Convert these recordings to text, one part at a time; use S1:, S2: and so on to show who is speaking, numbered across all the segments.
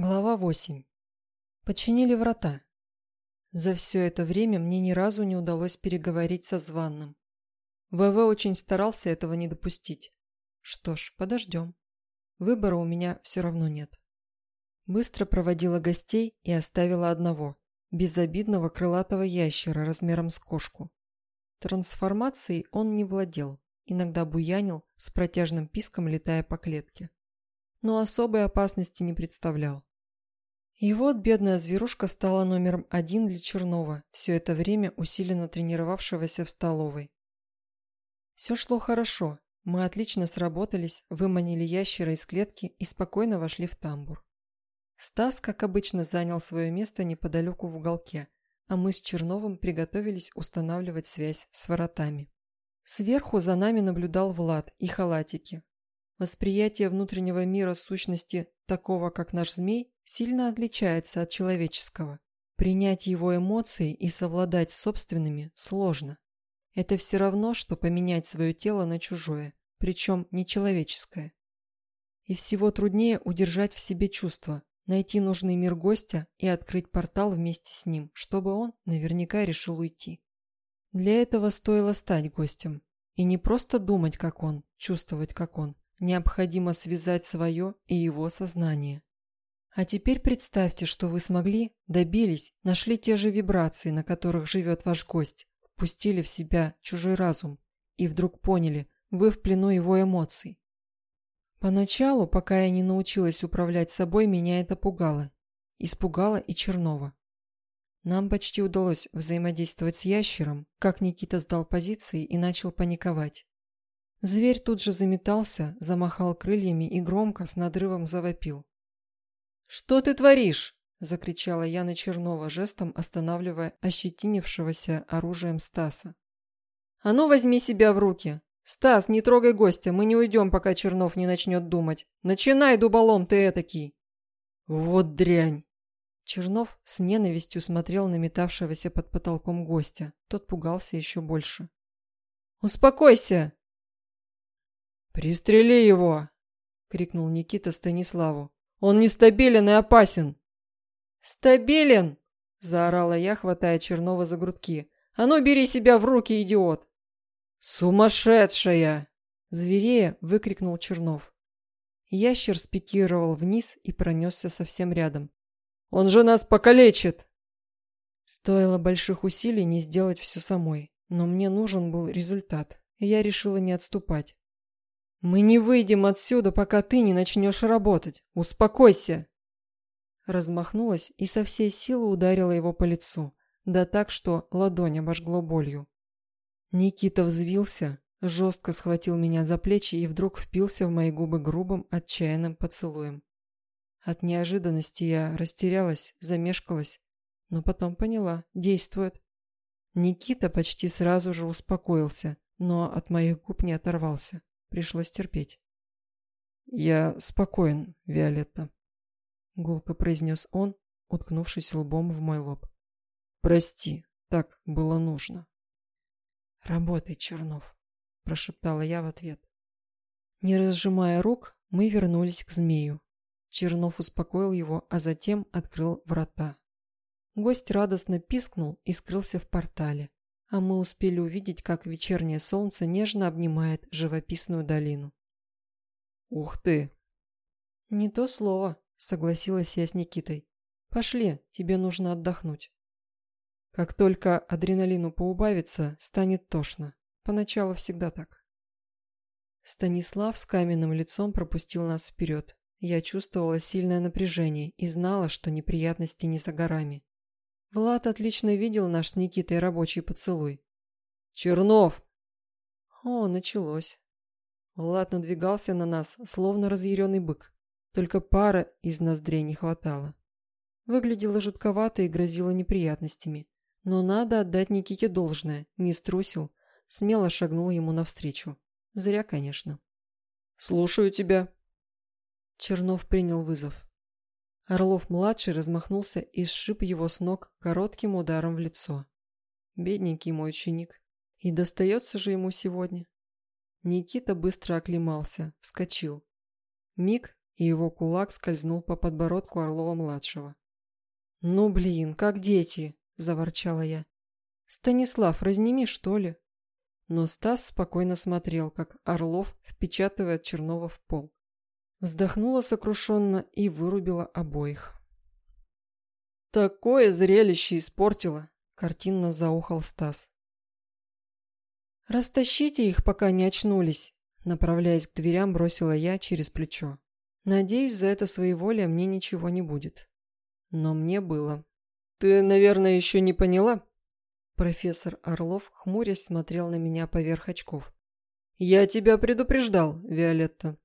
S1: Глава 8. Починили врата. За все это время мне ни разу не удалось переговорить со званным. ВВ очень старался этого не допустить. Что ж, подождем. Выбора у меня все равно нет. Быстро проводила гостей и оставила одного, безобидного крылатого ящера размером с кошку. Трансформацией он не владел, иногда буянил, с протяжным писком летая по клетке. Но особой опасности не представлял. И вот бедная зверушка стала номером один для Чернова, все это время усиленно тренировавшегося в столовой. Все шло хорошо, мы отлично сработались, выманили ящера из клетки и спокойно вошли в тамбур. Стас, как обычно, занял свое место неподалеку в уголке, а мы с Черновым приготовились устанавливать связь с воротами. Сверху за нами наблюдал Влад и халатики. Восприятие внутреннего мира сущности такого, как наш змей, сильно отличается от человеческого. Принять его эмоции и совладать с собственными сложно. Это все равно, что поменять свое тело на чужое, причем нечеловеческое. И всего труднее удержать в себе чувства, найти нужный мир гостя и открыть портал вместе с ним, чтобы он наверняка решил уйти. Для этого стоило стать гостем. И не просто думать, как он, чувствовать, как он. Необходимо связать свое и его сознание. А теперь представьте, что вы смогли, добились, нашли те же вибрации, на которых живет ваш гость, впустили в себя чужой разум и вдруг поняли, вы в плену его эмоций. Поначалу, пока я не научилась управлять собой, меня это пугало. Испугало и Чернова. Нам почти удалось взаимодействовать с ящером, как Никита сдал позиции и начал паниковать. Зверь тут же заметался, замахал крыльями и громко с надрывом завопил. «Что ты творишь?» – закричала Яна Чернова, жестом останавливая ощетинившегося оружием Стаса. «А ну возьми себя в руки! Стас, не трогай гостя, мы не уйдем, пока Чернов не начнет думать. Начинай, дуболом ты этакий!» «Вот дрянь!» Чернов с ненавистью смотрел на метавшегося под потолком гостя. Тот пугался еще больше. «Успокойся!» «Пристрели его!» — крикнул Никита Станиславу. Он нестабилен и опасен!» «Стабилен!» – заорала я, хватая Чернова за грудки. «А ну, бери себя в руки, идиот!» «Сумасшедшая!» – зверея выкрикнул Чернов. Ящер спикировал вниз и пронесся совсем рядом. «Он же нас покалечит!» Стоило больших усилий не сделать все самой, но мне нужен был результат, и я решила не отступать. «Мы не выйдем отсюда, пока ты не начнешь работать. Успокойся!» Размахнулась и со всей силы ударила его по лицу, да так, что ладонь обожгло болью. Никита взвился, жестко схватил меня за плечи и вдруг впился в мои губы грубым, отчаянным поцелуем. От неожиданности я растерялась, замешкалась, но потом поняла, действует. Никита почти сразу же успокоился, но от моих губ не оторвался. Пришлось терпеть. «Я спокоен, Виолетта», — гулко произнес он, уткнувшись лбом в мой лоб. «Прости, так было нужно». «Работай, Чернов», — прошептала я в ответ. Не разжимая рук, мы вернулись к змею. Чернов успокоил его, а затем открыл врата. Гость радостно пискнул и скрылся в портале а мы успели увидеть, как вечернее солнце нежно обнимает живописную долину. «Ух ты!» «Не то слово», — согласилась я с Никитой. «Пошли, тебе нужно отдохнуть». Как только адреналину поубавится, станет тошно. Поначалу всегда так. Станислав с каменным лицом пропустил нас вперед. Я чувствовала сильное напряжение и знала, что неприятности не за горами. Влад отлично видел наш с Никитой рабочий поцелуй. «Чернов!» О, началось. Влад надвигался на нас, словно разъяренный бык. Только пара из ноздрей не хватало. Выглядело жутковато и грозило неприятностями. Но надо отдать Никите должное, не струсил, смело шагнул ему навстречу. Зря, конечно. «Слушаю тебя». Чернов принял вызов. Орлов-младший размахнулся и сшиб его с ног коротким ударом в лицо. Бедненький мой ученик. И достается же ему сегодня. Никита быстро оклемался, вскочил. Миг, и его кулак скользнул по подбородку Орлова-младшего. «Ну, блин, как дети!» – заворчала я. «Станислав, разними, что ли?» Но Стас спокойно смотрел, как Орлов впечатывает Чернова в пол. Вздохнула сокрушенно и вырубила обоих. «Такое зрелище испортила!» – картинно заухал Стас. «Растащите их, пока не очнулись!» Направляясь к дверям, бросила я через плечо. Надеюсь, за это своеволие мне ничего не будет. Но мне было. «Ты, наверное, еще не поняла?» Профессор Орлов, хмурясь, смотрел на меня поверх очков. «Я тебя предупреждал, Виолетта».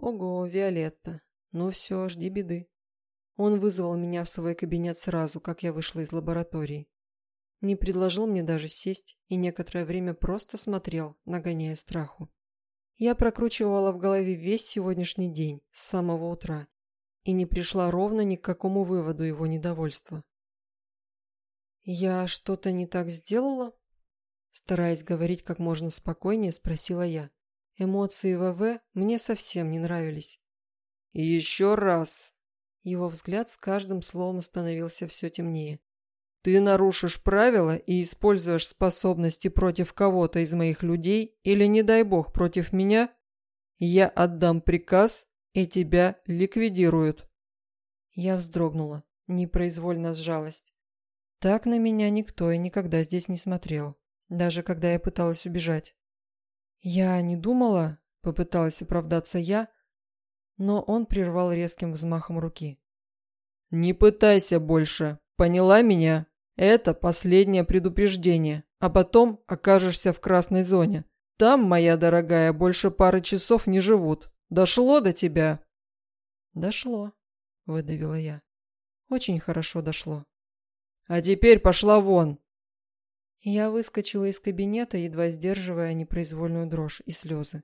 S1: «Ого, Виолетта. Ну все, жди беды». Он вызвал меня в свой кабинет сразу, как я вышла из лаборатории. Не предложил мне даже сесть и некоторое время просто смотрел, нагоняя страху. Я прокручивала в голове весь сегодняшний день, с самого утра, и не пришла ровно ни к какому выводу его недовольства. «Я что-то не так сделала?» Стараясь говорить как можно спокойнее, спросила я. Эмоции ВВ мне совсем не нравились. «Еще раз!» Его взгляд с каждым словом становился все темнее. Ты нарушишь правила и используешь способности против кого-то из моих людей или, не дай бог, против меня, я отдам приказ, и тебя ликвидируют. Я вздрогнула, непроизвольно сжалась. Так на меня никто и никогда здесь не смотрел, даже когда я пыталась убежать. Я не думала, попыталась оправдаться я, но он прервал резким взмахом руки. «Не пытайся больше, поняла меня?» Это последнее предупреждение, а потом окажешься в красной зоне. Там, моя дорогая, больше пары часов не живут. Дошло до тебя?» «Дошло», – выдавила я. «Очень хорошо дошло». «А теперь пошла вон!» Я выскочила из кабинета, едва сдерживая непроизвольную дрожь и слезы.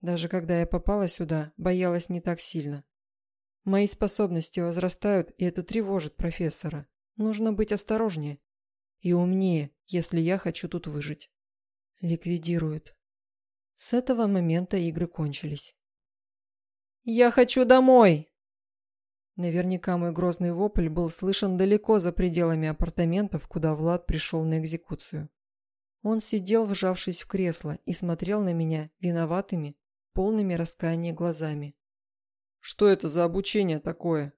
S1: Даже когда я попала сюда, боялась не так сильно. Мои способности возрастают, и это тревожит профессора. Нужно быть осторожнее и умнее, если я хочу тут выжить. Ликвидируют. С этого момента игры кончились. «Я хочу домой!» Наверняка мой грозный вопль был слышен далеко за пределами апартаментов, куда Влад пришел на экзекуцию. Он сидел, вжавшись в кресло, и смотрел на меня виноватыми, полными раскаяния глазами. «Что это за обучение такое?»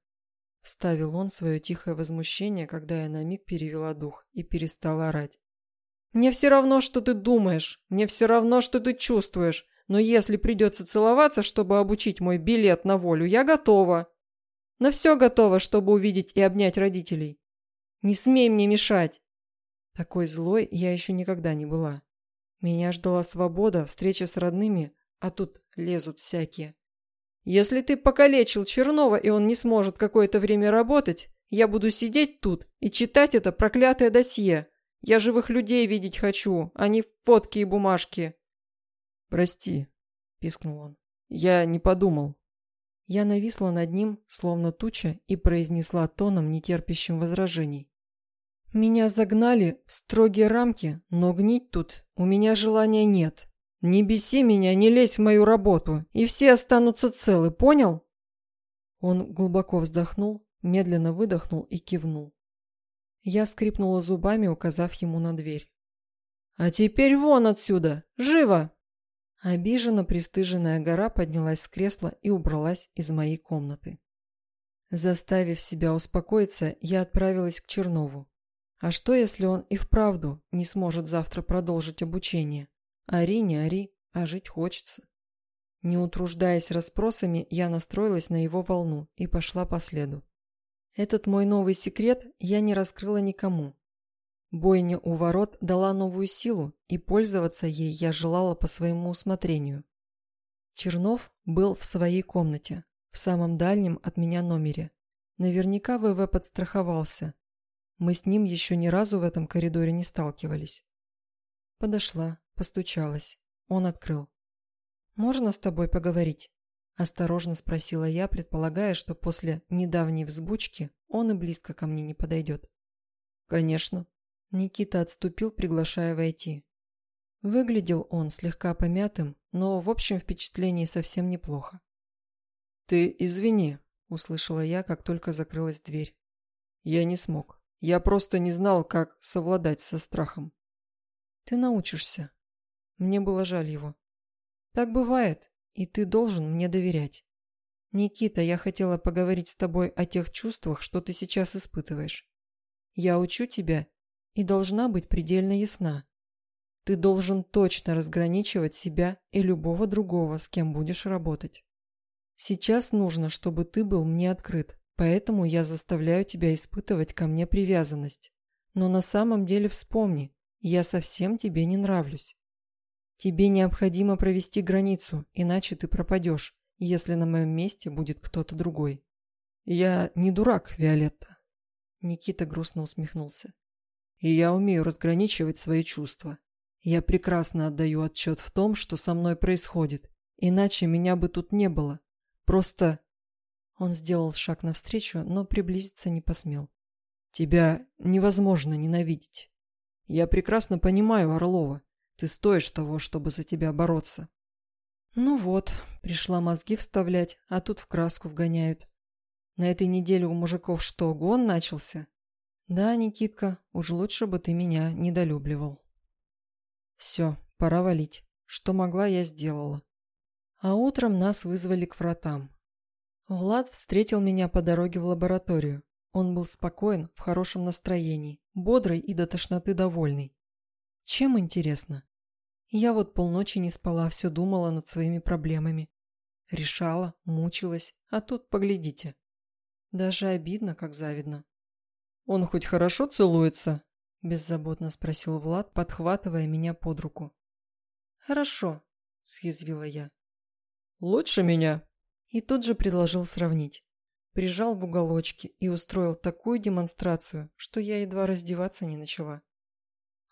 S1: Вставил он свое тихое возмущение, когда я на миг перевела дух и перестала орать. «Мне все равно, что ты думаешь, мне все равно, что ты чувствуешь, но если придется целоваться, чтобы обучить мой билет на волю, я готова. На все готова, чтобы увидеть и обнять родителей. Не смей мне мешать!» Такой злой я еще никогда не была. Меня ждала свобода, встреча с родными, а тут лезут всякие. Если ты покалечил Чернова, и он не сможет какое-то время работать, я буду сидеть тут и читать это проклятое досье. Я живых людей видеть хочу, а не фотки и бумажки. Прости, пискнул он. Я не подумал. Я нависла над ним, словно туча, и произнесла тоном, нетерпящим возражений. Меня загнали в строгие рамки, но гнить тут у меня желания нет. «Не беси меня, не лезь в мою работу, и все останутся целы, понял?» Он глубоко вздохнул, медленно выдохнул и кивнул. Я скрипнула зубами, указав ему на дверь. «А теперь вон отсюда! Живо!» Обиженно пристыженная гора поднялась с кресла и убралась из моей комнаты. Заставив себя успокоиться, я отправилась к Чернову. А что, если он и вправду не сможет завтра продолжить обучение? Ори, не ори, а жить хочется. Не утруждаясь расспросами, я настроилась на его волну и пошла по следу. Этот мой новый секрет я не раскрыла никому. Бойня у ворот дала новую силу, и пользоваться ей я желала по своему усмотрению. Чернов был в своей комнате, в самом дальнем от меня номере. Наверняка ВВ подстраховался. Мы с ним еще ни разу в этом коридоре не сталкивались. Подошла, Постучалась. Он открыл. «Можно с тобой поговорить?» Осторожно спросила я, предполагая, что после недавней взбучки он и близко ко мне не подойдет. «Конечно». Никита отступил, приглашая войти. Выглядел он слегка помятым, но в общем впечатлении совсем неплохо. «Ты извини», – услышала я, как только закрылась дверь. «Я не смог. Я просто не знал, как совладать со страхом». «Ты научишься». Мне было жаль его. «Так бывает, и ты должен мне доверять. Никита, я хотела поговорить с тобой о тех чувствах, что ты сейчас испытываешь. Я учу тебя и должна быть предельно ясна. Ты должен точно разграничивать себя и любого другого, с кем будешь работать. Сейчас нужно, чтобы ты был мне открыт, поэтому я заставляю тебя испытывать ко мне привязанность. Но на самом деле вспомни, я совсем тебе не нравлюсь. Тебе необходимо провести границу, иначе ты пропадешь, если на моем месте будет кто-то другой. Я не дурак, Виолетта. Никита грустно усмехнулся. И я умею разграничивать свои чувства. Я прекрасно отдаю отчет в том, что со мной происходит, иначе меня бы тут не было. Просто...» Он сделал шаг навстречу, но приблизиться не посмел. «Тебя невозможно ненавидеть. Я прекрасно понимаю, Орлова. Ты стоишь того, чтобы за тебя бороться». «Ну вот, пришла мозги вставлять, а тут в краску вгоняют. На этой неделе у мужиков что, гон начался?» «Да, Никитка, уж лучше бы ты меня недолюбливал». «Все, пора валить. Что могла, я сделала. А утром нас вызвали к вратам. Влад встретил меня по дороге в лабораторию. Он был спокоен, в хорошем настроении, бодрый и до тошноты довольный. Чем интересно? Я вот полночи не спала, все думала над своими проблемами. Решала, мучилась, а тут поглядите. Даже обидно, как завидно. «Он хоть хорошо целуется?» – беззаботно спросил Влад, подхватывая меня под руку. «Хорошо», – съязвила я. Лучше меня!» И тут же предложил сравнить. Прижал в уголочке и устроил такую демонстрацию, что я едва раздеваться не начала.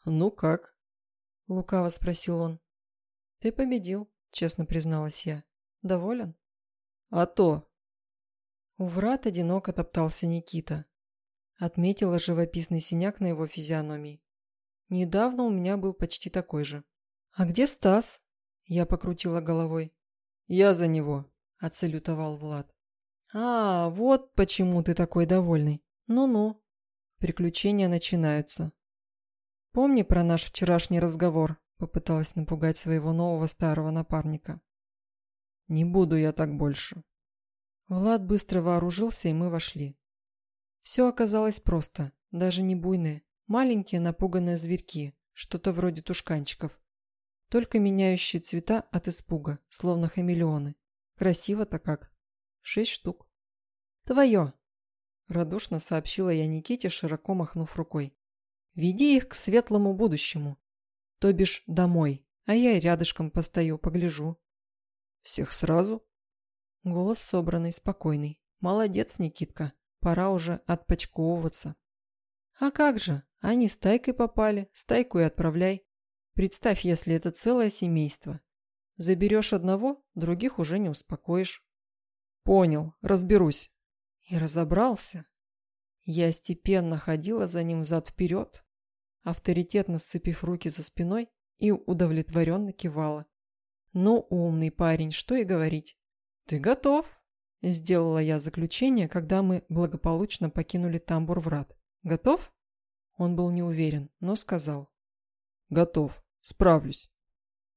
S1: «Ну как?» – лукаво спросил он. «Ты победил», – честно призналась я. «Доволен?» «А то!» У врат одиноко топтался Никита. Отметила живописный синяк на его физиономии. Недавно у меня был почти такой же. «А где Стас?» Я покрутила головой. «Я за него», – отсалютовал Влад. «А, вот почему ты такой довольный. Ну-ну. Приключения начинаются». «Помни про наш вчерашний разговор», – попыталась напугать своего нового старого напарника. «Не буду я так больше». Влад быстро вооружился, и мы вошли. Все оказалось просто, даже не буйные, маленькие напуганные зверьки, что-то вроде тушканчиков, только меняющие цвета от испуга, словно хамелеоны. Красиво-то как. Шесть штук. «Твое!» – радушно сообщила я Никите, широко махнув рукой. «Веди их к светлому будущему. То бишь домой, а я и рядышком постою, погляжу». «Всех сразу?» Голос собранный, спокойный. «Молодец, Никитка, пора уже отпочковываться». «А как же, они стайкой попали, стайку и отправляй. Представь, если это целое семейство. Заберешь одного, других уже не успокоишь. Понял, разберусь. И разобрался. Я степенно ходила за ним взад-вперед, авторитетно сцепив руки за спиной и удовлетворенно кивала. Ну, умный парень, что и говорить. Ты готов? Сделала я заключение, когда мы благополучно покинули тамбур врат. Готов? Он был не уверен, но сказал. Готов. Справлюсь.